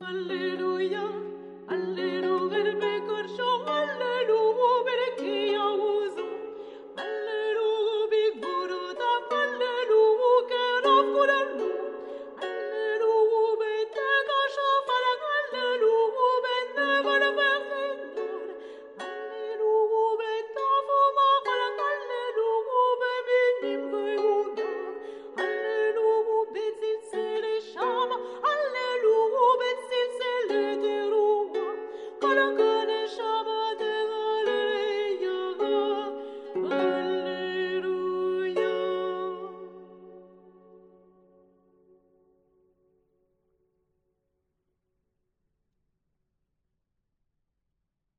Alléluia,